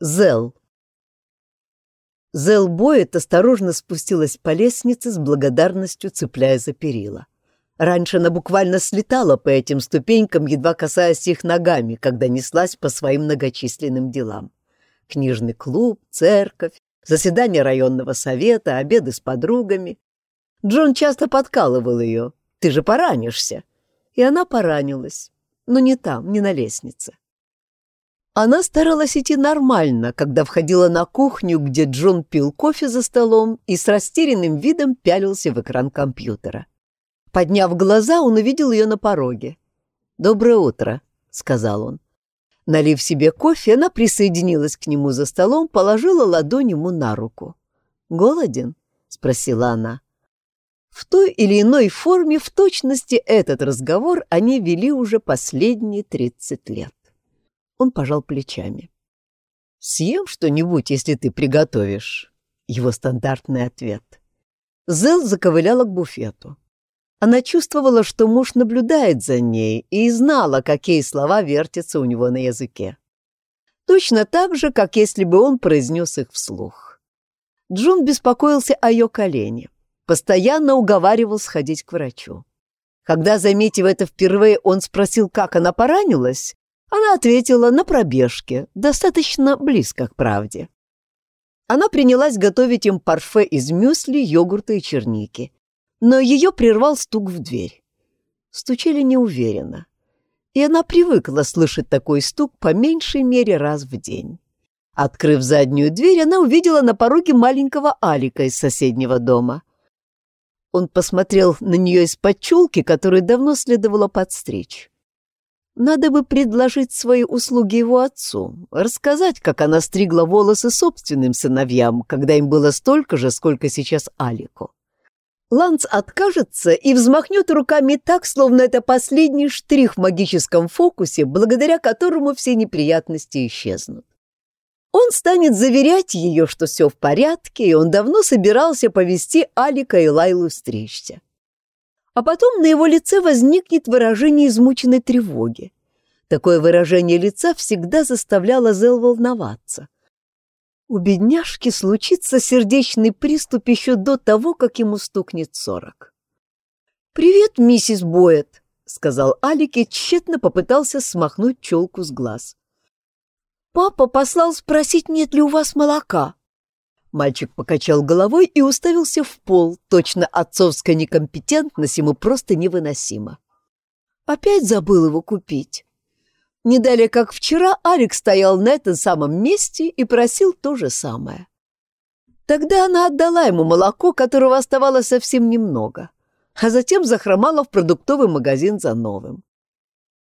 Зел. Зел Боет осторожно спустилась по лестнице с благодарностью, цепляя за перила. Раньше она буквально слетала по этим ступенькам, едва касаясь их ногами, когда неслась по своим многочисленным делам. Книжный клуб, церковь, заседание районного совета, обеды с подругами. Джон часто подкалывал ее. «Ты же поранишься!» И она поранилась, но не там, не на лестнице. Она старалась идти нормально, когда входила на кухню, где Джон пил кофе за столом и с растерянным видом пялился в экран компьютера. Подняв глаза, он увидел ее на пороге. «Доброе утро», — сказал он. Налив себе кофе, она присоединилась к нему за столом, положила ладонь ему на руку. «Голоден?» — спросила она. В той или иной форме, в точности этот разговор они вели уже последние тридцать лет. Он пожал плечами. «Съем что-нибудь, если ты приготовишь», — его стандартный ответ. Зел заковыляла к буфету. Она чувствовала, что муж наблюдает за ней и знала, какие слова вертятся у него на языке. Точно так же, как если бы он произнес их вслух. Джун беспокоился о ее колене, постоянно уговаривал сходить к врачу. Когда, заметив это впервые, он спросил, как она поранилась, она ответила на пробежке, достаточно близко к правде. Она принялась готовить им парфе из мюсли, йогурта и черники. Но ее прервал стук в дверь. Стучали неуверенно. И она привыкла слышать такой стук по меньшей мере раз в день. Открыв заднюю дверь, она увидела на пороге маленького Алика из соседнего дома. Он посмотрел на нее из-под чулки, которую давно следовало подстричь. Надо бы предложить свои услуги его отцу, рассказать, как она стригла волосы собственным сыновьям, когда им было столько же, сколько сейчас Алику. Ланс откажется и взмахнет руками так, словно это последний штрих в магическом фокусе, благодаря которому все неприятности исчезнут. Он станет заверять ее, что все в порядке, и он давно собирался повести Алика и Лайлу стричься а потом на его лице возникнет выражение измученной тревоги. Такое выражение лица всегда заставляло Зел волноваться. У бедняжки случится сердечный приступ еще до того, как ему стукнет сорок. «Привет, миссис Боэт», — сказал Алик и тщетно попытался смахнуть челку с глаз. «Папа послал спросить, нет ли у вас молока». Мальчик покачал головой и уставился в пол. Точно отцовская некомпетентность ему просто невыносима. Опять забыл его купить. Не далее, как вчера, Алекс стоял на этом самом месте и просил то же самое. Тогда она отдала ему молоко, которого оставалось совсем немного, а затем захромала в продуктовый магазин за новым.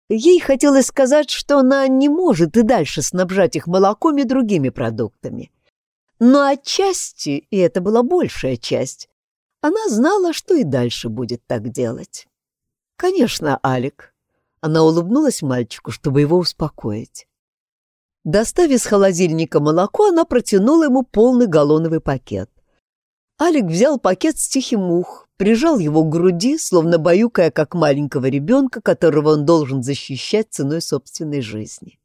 Ей хотелось сказать, что она не может и дальше снабжать их молоком и другими продуктами, но отчасти, и это была большая часть, она знала, что и дальше будет так делать. «Конечно, Алик». Она улыбнулась мальчику, чтобы его успокоить. Достав из холодильника молоко, она протянула ему полный галлоновый пакет. Алик взял пакет с тихим ух, прижал его к груди, словно баюкая, как маленького ребенка, которого он должен защищать ценой собственной жизни.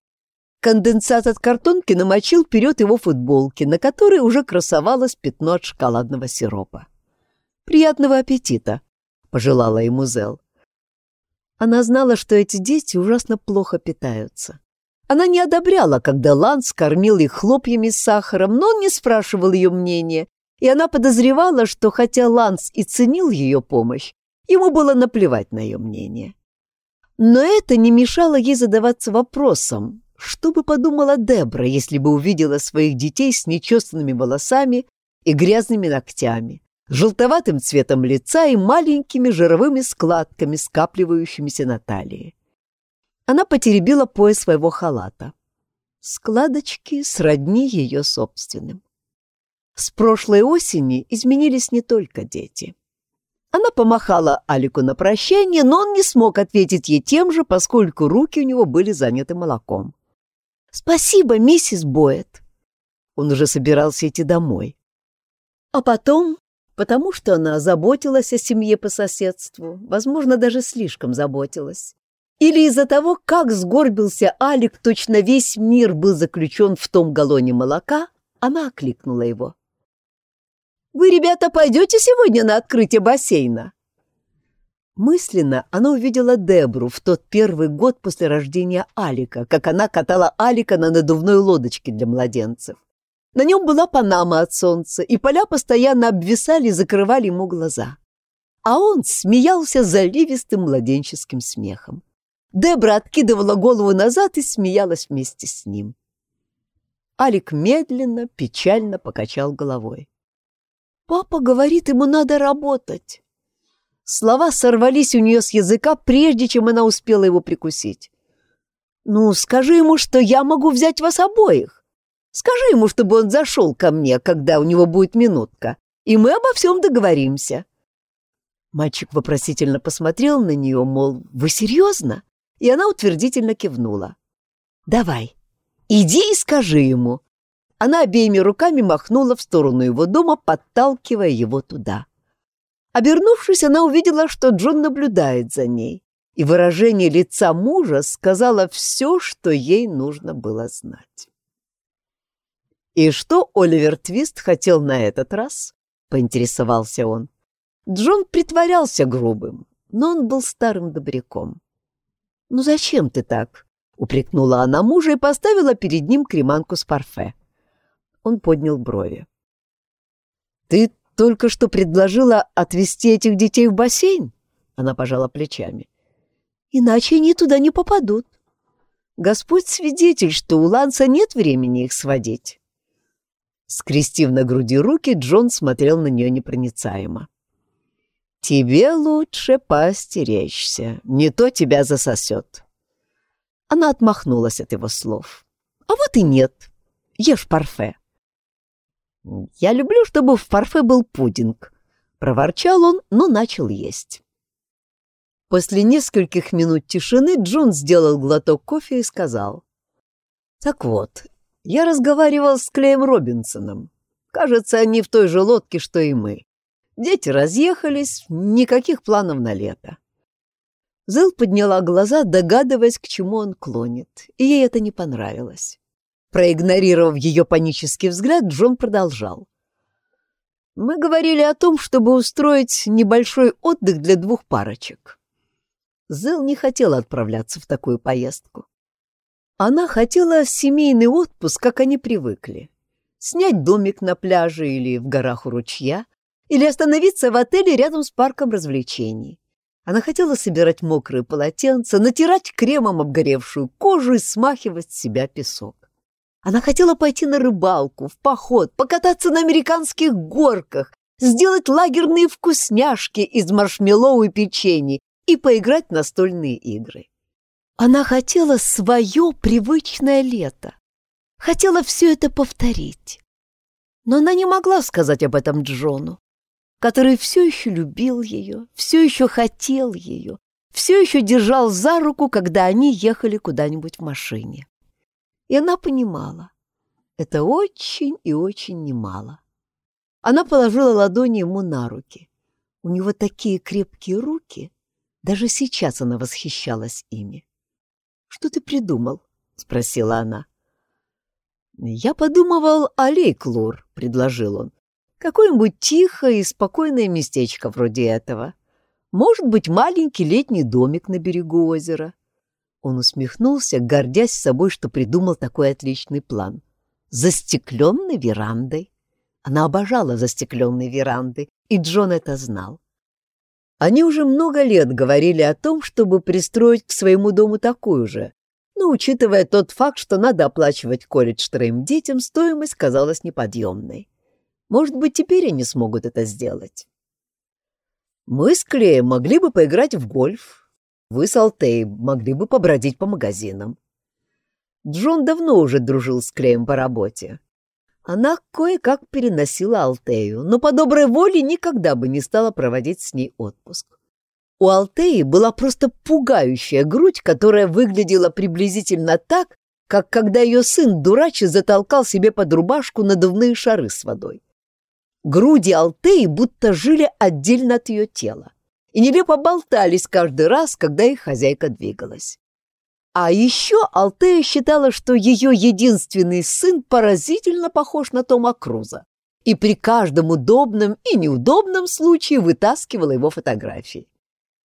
Конденсат от картонки намочил вперед его футболки, на которой уже красовалось пятно от шоколадного сиропа. «Приятного аппетита!» — пожелала ему Зел. Она знала, что эти дети ужасно плохо питаются. Она не одобряла, когда Ланс кормил их хлопьями с сахаром, но он не спрашивал ее мнения, и она подозревала, что хотя Ланс и ценил ее помощь, ему было наплевать на ее мнение. Но это не мешало ей задаваться вопросом, что бы подумала Дебра, если бы увидела своих детей с нечесанными волосами и грязными ногтями, желтоватым цветом лица и маленькими жировыми складками, скапливающимися на талии? Она потеребила пояс своего халата. Складочки сродни ее собственным. С прошлой осени изменились не только дети. Она помахала Алику на прощание, но он не смог ответить ей тем же, поскольку руки у него были заняты молоком. «Спасибо, миссис Боэт!» Он уже собирался идти домой. А потом, потому что она заботилась о семье по соседству, возможно, даже слишком заботилась, Или из-за того, как сгорбился Алик, точно весь мир был заключен в том галлоне молока, она окликнула его. «Вы, ребята, пойдете сегодня на открытие бассейна?» Мысленно она увидела Дебру в тот первый год после рождения Алика, как она катала Алика на надувной лодочке для младенцев. На нем была панама от солнца, и поля постоянно обвисали и закрывали ему глаза. А он смеялся заливистым младенческим смехом. Дебра откидывала голову назад и смеялась вместе с ним. Алик медленно, печально покачал головой. «Папа говорит, ему надо работать». Слова сорвались у нее с языка, прежде чем она успела его прикусить. «Ну, скажи ему, что я могу взять вас обоих. Скажи ему, чтобы он зашел ко мне, когда у него будет минутка, и мы обо всем договоримся». Мальчик вопросительно посмотрел на нее, мол, «Вы серьезно?» И она утвердительно кивнула. «Давай, иди и скажи ему». Она обеими руками махнула в сторону его дома, подталкивая его туда. Обернувшись, она увидела, что Джон наблюдает за ней, и выражение лица мужа сказала все, что ей нужно было знать. «И что Оливер Твист хотел на этот раз?» — поинтересовался он. Джон притворялся грубым, но он был старым добряком. «Ну зачем ты так?» — упрекнула она мужа и поставила перед ним креманку с парфе. Он поднял брови. «Ты только что предложила отвезти этих детей в бассейн?» Она пожала плечами. «Иначе они туда не попадут. Господь свидетель, что у Ланса нет времени их сводить». Скрестив на груди руки, Джон смотрел на нее непроницаемо. «Тебе лучше постеречься, не то тебя засосет». Она отмахнулась от его слов. «А вот и нет. Ешь парфе». «Я люблю, чтобы в парфе был пудинг», — проворчал он, но начал есть. После нескольких минут тишины Джон сделал глоток кофе и сказал. «Так вот, я разговаривал с Клеем Робинсоном. Кажется, они в той же лодке, что и мы. Дети разъехались, никаких планов на лето. Зел подняла глаза, догадываясь, к чему он клонит, и ей это не понравилось. Проигнорировав ее панический взгляд, Джон продолжал. «Мы говорили о том, чтобы устроить небольшой отдых для двух парочек». Зел не хотела отправляться в такую поездку. Она хотела семейный отпуск, как они привыкли. Снять домик на пляже или в горах у ручья, или остановиться в отеле рядом с парком развлечений. Она хотела собирать мокрые полотенца, натирать кремом обгоревшую кожу и смахивать с себя песок. Она хотела пойти на рыбалку, в поход, покататься на американских горках, сделать лагерные вкусняшки из маршмеллоу и печенья и поиграть в настольные игры. Она хотела свое привычное лето. Хотела все это повторить. Но она не могла сказать об этом Джону который все еще любил ее, все еще хотел ее, все еще держал за руку, когда они ехали куда-нибудь в машине. И она понимала, это очень и очень немало. Она положила ладони ему на руки. У него такие крепкие руки, даже сейчас она восхищалась ими. «Что ты придумал?» — спросила она. «Я подумывал о Лейклур», — предложил он. Какое-нибудь тихое и спокойное местечко вроде этого. Может быть, маленький летний домик на берегу озера. Он усмехнулся, гордясь собой, что придумал такой отличный план. Застекленной верандой. Она обожала застекленные веранды, и Джон это знал. Они уже много лет говорили о том, чтобы пристроить к своему дому такую же, но, учитывая тот факт, что надо оплачивать колледж троим детям, стоимость казалась неподъемной. Может быть, теперь они смогут это сделать. Мы с Клеем могли бы поиграть в гольф. Вы с Алтей могли бы побродить по магазинам. Джон давно уже дружил с Клеем по работе. Она кое-как переносила Алтею, но по доброй воле никогда бы не стала проводить с ней отпуск. У Алтеи была просто пугающая грудь, которая выглядела приблизительно так, как когда ее сын дурачи затолкал себе под рубашку надувные шары с водой. Груди Алтеи будто жили отдельно от ее тела. И нелепо болтались каждый раз, когда их хозяйка двигалась. А еще Алтея считала, что ее единственный сын поразительно похож на Тома Круза, и при каждом удобном и неудобном случае вытаскивала его фотографии.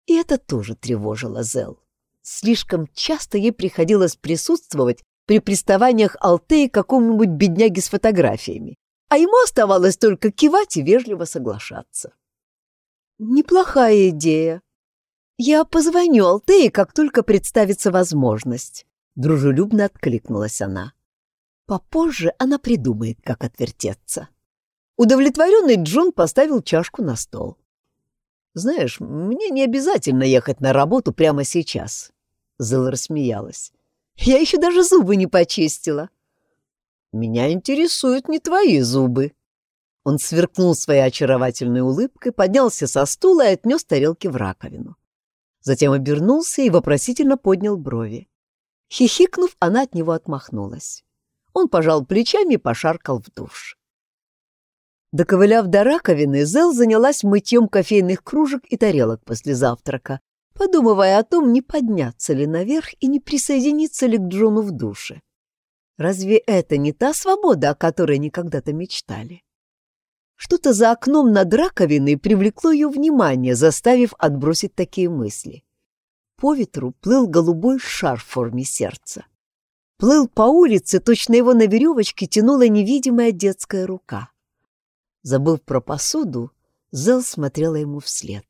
И это тоже тревожило Зел. Слишком часто ей приходилось присутствовать при приставаниях Алтеи к какому-нибудь бедняге с фотографиями, а ему оставалось только кивать и вежливо соглашаться. «Неплохая идея. Я позвоню Алтее, как только представится возможность», — дружелюбно откликнулась она. Попозже она придумает, как отвертеться. Удовлетворенный Джун поставил чашку на стол. «Знаешь, мне не обязательно ехать на работу прямо сейчас», — Зел рассмеялась. «Я еще даже зубы не почистила». «Меня интересуют не твои зубы». Он сверкнул своей очаровательной улыбкой, поднялся со стула и отнес тарелки в раковину. Затем обернулся и вопросительно поднял брови. Хихикнув, она от него отмахнулась. Он пожал плечами и пошаркал в душ. Доковыляв до раковины, Зел занялась мытьем кофейных кружек и тарелок после завтрака, подумывая о том, не подняться ли наверх и не присоединиться ли к Джону в душе. Разве это не та свобода, о которой они когда-то мечтали? Что-то за окном над раковиной привлекло ее внимание, заставив отбросить такие мысли. По ветру плыл голубой шар в форме сердца. Плыл по улице, точно его на веревочке тянула невидимая детская рука. Забыв про посуду, Зел смотрела ему вслед.